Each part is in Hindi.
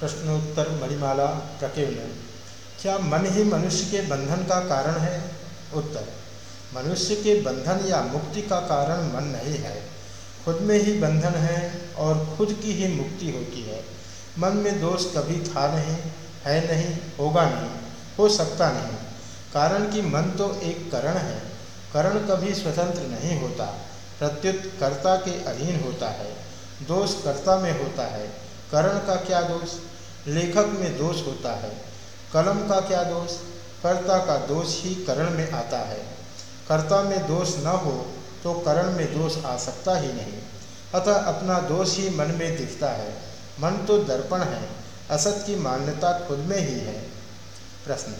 प्रश्नोत्तर मणिमाला प्रकीर्ण क्या मन ही मनुष्य के बंधन का कारण है? उत्तर, मनुष्य के बंधन या मुक्ति का कारण मन नहीं है। खुद में ही बंधन है और खुद की ही मुक्ति होती है। मन में दोष कभी था नहीं, है नहीं, होगा नहीं, हो सकता नहीं। कारण कि मन तो एक करण है। करण कभी स्वतंत्र नहीं होता। प्रत्युत कर्ता के अधीन होता है। दोष कर्ता में होता है। करण का क्या दोष? लेखक में दोष होता है। कलम का क्या दोष? कर्ता का दोष ही करण में आता है। कर्ता में दोष न हो तो करण में दोष आ सकता ही नहीं। अतः अपना दोष ही मन में दिखता है। मन तो दर्पण है, असत की मान्यता खुद में ही है। प्रश्न।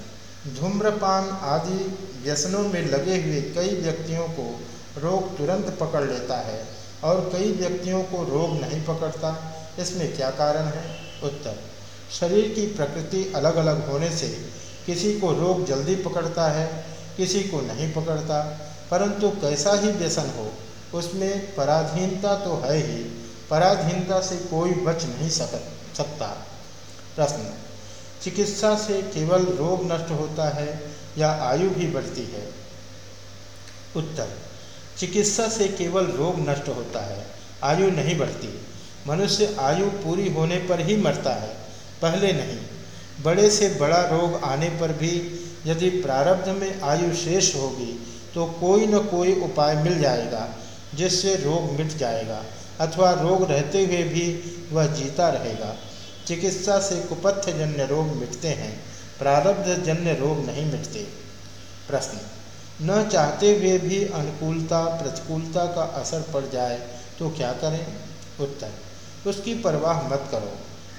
धूम्रपान आदि व्यसनों में लगे हुए कई व्यक्तियों को रोग तुरंत पकड़ लेता है और कई व्यक्तियों को रोग नहीं पकड़ता। इसमें क्या कारण है? उत्तर, शरीर की प्रकृति अलग अलग होने से किसी को रोग जल्दी पकड़ता है, किसी को नहीं पकड़ता, परंतु कैसा ही व्यसन हो, उसमें पराधीनता तो है ही, पराधीनता से कोई बच नहीं सक, सकता। प्रश्न, चिकित्सा से केवल रोग नष्ट होता है या आयु भी बढ़ती है? उत्तर, चिकित्सा से केवल रोग नष्ट होता है, आयु नहीं बढ़ती। मनुष्य आयु पूरी होने पर ही मरता है, पहले नहीं। बड़े से बड़ा रोग आने पर भी यदि प्रारब्ध में आयु शेष होगी तो कोई न कोई उपाय मिल जाएगा, जिससे रोग मिट जाएगा, अथवा रोग रहते हुए भी वह जीता रहेगा। चिकित्सा से कुपथ्य जन्य रोग मिटते हैं प्रारब्ध जन्य रोग नहीं मिटते। प्रश्न, न चाहते हुए भी अनुकूलता, प्रतिकूलता का असर पड़ जाए तो क्या करें? उत्तर उसकी परवाह मत करो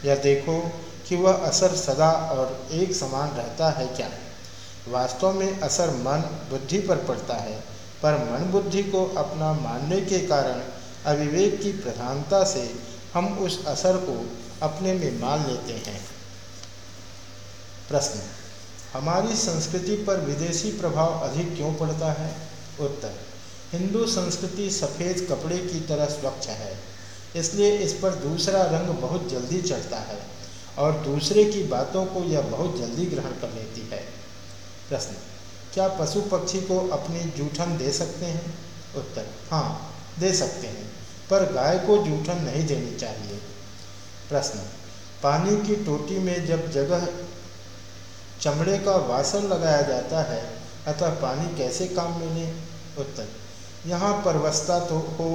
यह देखो कि वह असर सदा और एक समान रहता है क्या? वास्तव में असर मन, बुद्धि पर पड़ता है, पर मन बुद्धि को अपना मानने के कारण अविवेक की प्रधानता से हम उस असर को अपने में मान लेते हैं। प्रश्न, हमारी संस्कृति पर विदेशी प्रभाव अधिक क्यों पड़ता है? उत्तर, हिंदू संस्कृति सफ़ेद कपड़े की तरह स्वच्छ है इसलिए इस पर दूसरा रंग बहुत जल्दी चढ़ता है और दूसरे की बातों को यह बहुत जल्दी ग्रहण कर लेती है। प्रश्न, क्या पशु पक्षी को अपनी जूठन दे सकते हैं? उत्तर हाँ दे सकते हैं, पर गाय को जूठन नहीं देनी चाहिए। प्रश्न, पानी की टोटी में जब जगह चमड़े का वासन लगाया जाता है, अतः पानी कैसे काम मिले उत्तर, यहाँ परवस्था तो हो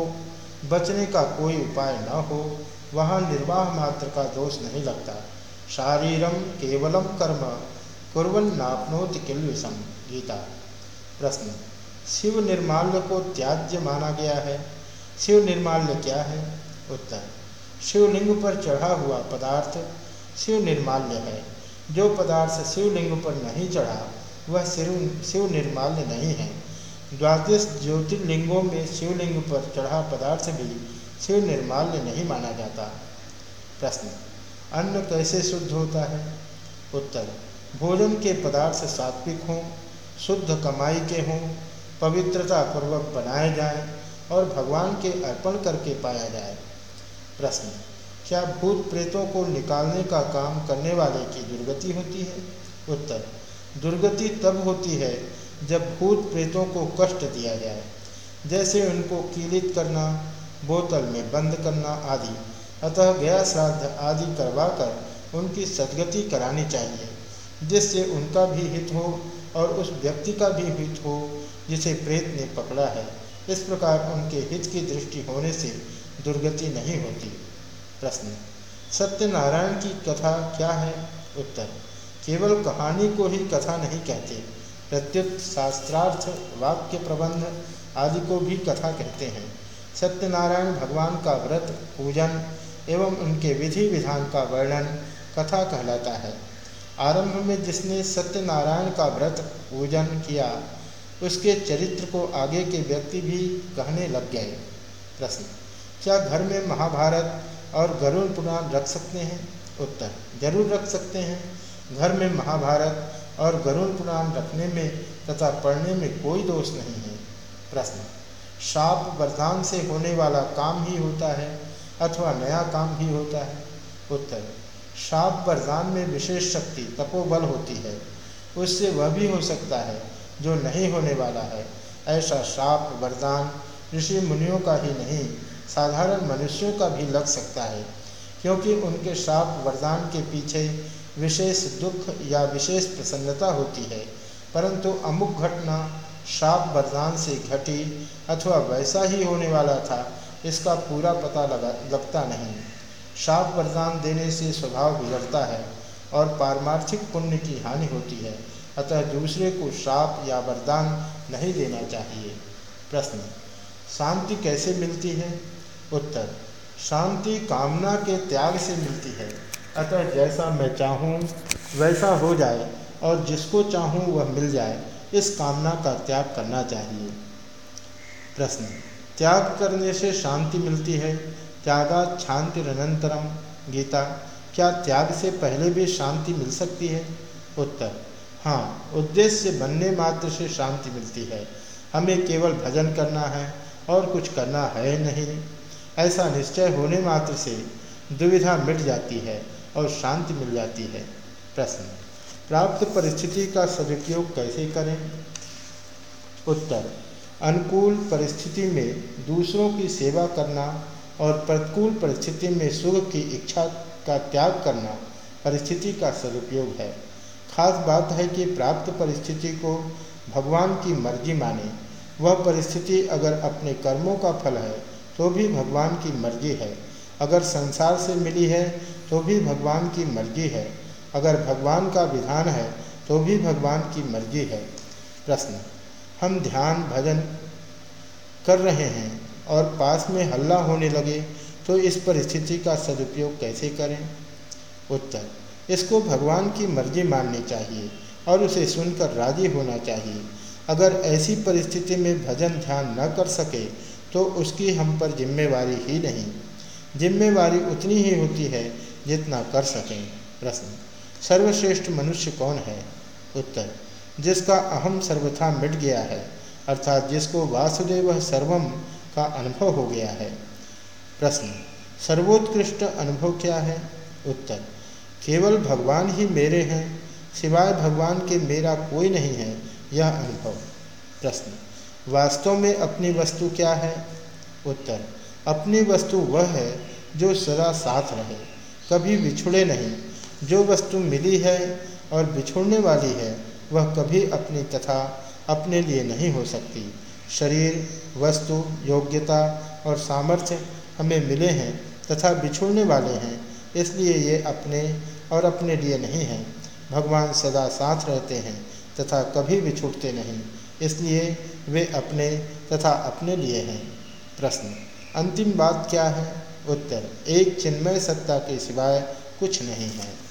बचने का कोई उपाय न हो, वहाँ निर्वाह मात्र का दोष नहीं लगता। शारीरम केवलम कर्म कुरन नापनोति किल विषम? गीता। प्रश्न। शिव निर्माल्य को त्याज्य माना गया है। शिव निर्माल्य क्या है? उत्तर। शिवलिंग पर चढ़ा हुआ पदार्थ शिव निर्माल्य है। जो पदार्थ शिवलिंग पर नहीं चढ़ा, वह शिव शिव निर्माल्य नहीं है। द्वादश ज्योतिर्लिंगों में शिवलिंग पर चढ़ा पदार्थ भी शिव निर्माल्य नहीं माना जाता। प्रश्न, अन्न कैसे शुद्ध होता है? उत्तर, भोजन के पदार्थ सात्विक हों, शुद्ध कमाई के हों पवित्रता पूर्वक बनाए जाएँ और भगवान के अर्पण करके पाया जाए। प्रश्न, क्या भूत प्रेतों को निकालने का काम करने वाले की दुर्गति होती है? उत्तर, दुर्गति तब होती है जब भूत प्रेतों को कष्ट दिया जाए, जैसे उनको कीलित करना, बोतल में बंद करना आदि। अतः गया श्राद्ध आदि करवाकर उनकी सदगति करानी चाहिए, जिससे उनका भी हित हो और उस व्यक्ति का भी हित हो, जिसे प्रेत ने पकड़ा है। इस प्रकार उनके हित की दृष्टि होने से दुर्गति नहीं होती। प्रश्न, सत्यनारायण की कथा क्या है? उत्तर, केवल कहानी को ही कथा नहीं कहते। प्रत्युत शास्त्रार्थ वाक्य प्रबंध आदि को भी कथा कहते हैं। सत्यनारायण भगवान का व्रत, पूजन एवं उनके विधि विधान का वर्णन कथा कहलाता है। आरंभ में जिसने सत्यनारायण का व्रत, पूजन किया, उसके चरित्र को आगे के व्यक्ति भी कहने लग गए। प्रश्न, क्या घर में महाभारत और गरुड़ पुराण रख सकते हैं? उत्तर, ज़रूर रख सकते हैं। घर में महाभारत और गरुड़ पुराण रखने में तथा पढ़ने में कोई दोष नहीं है। प्रश्न, शाप वरदान से होने वाला काम ही होता है अथवा नया काम भी होता है? उत्तर, शाप वरदान में विशेष शक्ति तपोबल होती है। उससे वह भी हो सकता है जो नहीं होने वाला है। ऐसा शाप वरदान ऋषि मुनियों का ही नहीं, साधारण मनुष्यों का भी लग सकता है, क्योंकि उनके शाप वरदान के पीछे विशेष दुख या विशेष प्रसन्नता होती है, परंतु अमुक घटना शाप वरदान से घटी अथवा वैसा ही होने वाला था, इसका पूरा पता लगा, लगता नहीं। श्राप वरदान देने से स्वभाव बिगड़ता है और पारमार्थिक पुण्य की हानि होती है, अतः दूसरे को शाप या वरदान नहीं देना चाहिए। प्रश्न, शांति कैसे मिलती है? उत्तर, शांति कामना के त्याग से मिलती है। अतः जैसा मैं चाहूँ, वैसा हो जाए, और जिसको चाहूँ वह मिल जाए। इस कामना का त्याग करना चाहिए। प्रश्न, त्याग करने से शांति मिलती है? त्यागा शांतिरनंतरम गीता, क्या त्याग से पहले भी शांति मिल सकती है? उत्तर हाँ उद्देश्य बनने मात्र से शांति मिलती है। हमें केवल भजन करना है, और कुछ करना है नहीं। ऐसा निश्चय होने मात्र से दुविधा मिट जाती है। और शांति मिल जाती है। प्रश्न, प्राप्त परिस्थिति का सदुपयोग कैसे करें? उत्तर, अनुकूल परिस्थिति में दूसरों की सेवा करना और प्रतिकूल परिस्थिति में सुख की इच्छा का त्याग करना परिस्थिति का सदुपयोग है। खास बात है कि प्राप्त परिस्थिति को भगवान की मर्ज़ी माने। वह परिस्थिति अगर अपने कर्मों का फल है तो भी भगवान की मर्ज़ी है। अगर संसार से मिली है तो भी भगवान की मर्ज़ी है। अगर भगवान का विधान है तो भी भगवान की मर्ज़ी है। प्रश्न, हम ध्यान भजन कर रहे हैं और पास में हल्ला होने लगे तो इस परिस्थिति का सदुपयोग कैसे करें? उत्तर, इसको भगवान की मर्ज़ी माननी चाहिए और उसे सुनकर राज़ी होना चाहिए। अगर ऐसी परिस्थिति में भजन ध्यान न कर सके तो उसकी हम पर जिम्मेवारी ही नहीं। जिम्मेवारी उतनी ही होती है जितना कर सकें? प्रश्न। सर्वश्रेष्ठ मनुष्य कौन है? उत्तर। जिसका अहम सर्वथा मिट गया है, अर्थात जिसको वासुदेव सर्वम का अनुभव हो गया है। प्रश्न। सर्वोत्कृष्ट अनुभव क्या है? उत्तर। केवल भगवान ही मेरे हैं, सिवाय भगवान के मेरा कोई नहीं है, यह अनुभव। प्रश्न। वास्तव में अपनी वस्तु क्या है? उत्तर। अपनी वस्तु वह है जो सदा साथ रहे। कभी बिछुड़े नहीं। जो वस्तु मिली है और बिछुड़ने वाली है, वह कभी अपनी तथा अपने लिए नहीं हो सकती। शरीर, वस्तु, योग्यता और सामर्थ्य हमें मिले हैं तथा बिछुड़ने वाले हैं, इसलिए ये अपने और अपने लिए नहीं हैं। भगवान सदा साथ रहते हैं तथा कभी बिछुड़ते नहीं, इसलिए वे अपने तथा अपने लिए हैं। प्रश्न, अंतिम बात क्या है? उत्तर। एक चिन्मय सत्ता के सिवाय कुछ नहीं है।